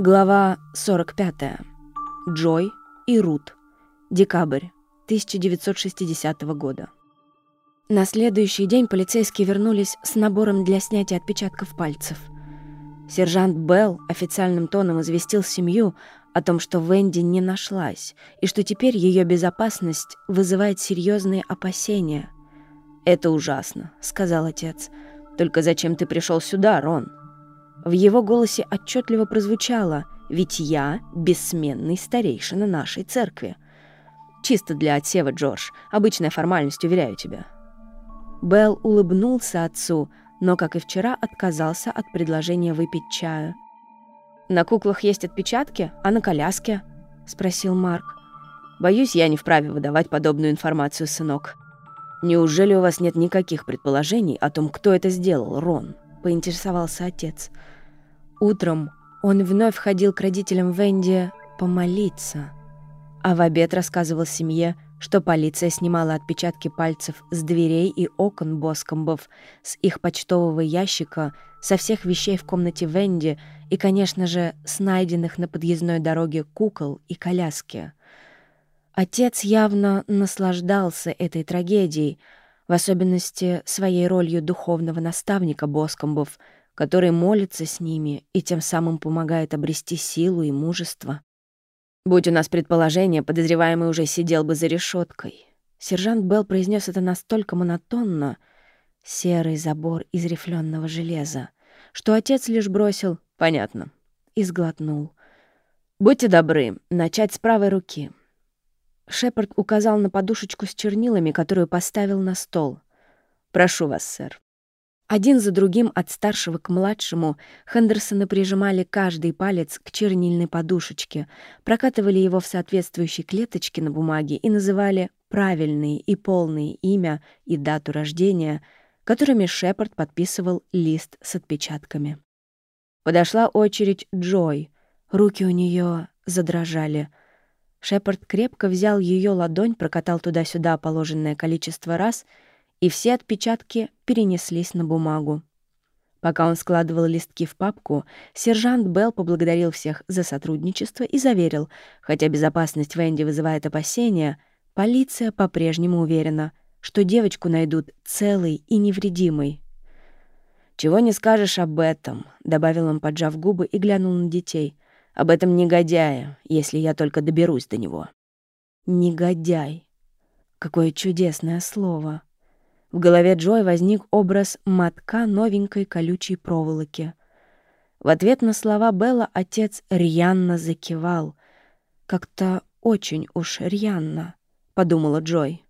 Глава 45. Джой и Рут. Декабрь 1960 года. На следующий день полицейские вернулись с набором для снятия отпечатков пальцев. Сержант Белл официальным тоном известил семью о том, что Венди не нашлась и что теперь ее безопасность вызывает серьезные опасения. «Это ужасно», — сказал отец. «Только зачем ты пришел сюда, Рон?» В его голосе отчетливо прозвучало «Ведь я бессменный старейшина нашей церкви». «Чисто для отсева, Джордж. Обычная формальность, уверяю тебя». Белл улыбнулся отцу, но, как и вчера, отказался от предложения выпить чаю. «На куклах есть отпечатки, а на коляске?» — спросил Марк. «Боюсь, я не вправе выдавать подобную информацию, сынок». «Неужели у вас нет никаких предположений о том, кто это сделал, Рон?» — поинтересовался отец. Утром он вновь ходил к родителям Венди помолиться, а в обед рассказывал семье, что полиция снимала отпечатки пальцев с дверей и окон Боскомбов, с их почтового ящика, со всех вещей в комнате Венди и, конечно же, с найденных на подъездной дороге кукол и коляски. Отец явно наслаждался этой трагедией — в особенности своей ролью духовного наставника Боскомбов, который молится с ними и тем самым помогает обрести силу и мужество. «Будь у нас предположение, подозреваемый уже сидел бы за решеткой. Сержант Белл произнес это настолько монотонно, серый забор из рифленого железа, что отец лишь бросил «понятно» и сглотнул. «Будьте добры, начать с правой руки. Шепард указал на подушечку с чернилами, которую поставил на стол. «Прошу вас, сэр». Один за другим от старшего к младшему Хендерсоны прижимали каждый палец к чернильной подушечке, прокатывали его в соответствующей клеточке на бумаге и называли правильные и полные имя и дату рождения, которыми Шепард подписывал лист с отпечатками. Подошла очередь Джой. Руки у нее задрожали — Шепард крепко взял ее ладонь, прокатал туда-сюда положенное количество раз, и все отпечатки перенеслись на бумагу. Пока он складывал листки в папку, сержант Белл поблагодарил всех за сотрудничество и заверил, хотя безопасность Венди вызывает опасения, полиция по-прежнему уверена, что девочку найдут целой и невредимой. «Чего не скажешь об этом», — добавил он, поджав губы, и глянул на детей — об этом негодяе, если я только доберусь до него. Негодяй. Какое чудесное слово. В голове Джой возник образ мотка новенькой колючей проволоки. В ответ на слова Белла отец рьяно закивал. Как-то очень уж рьяно, подумала Джой.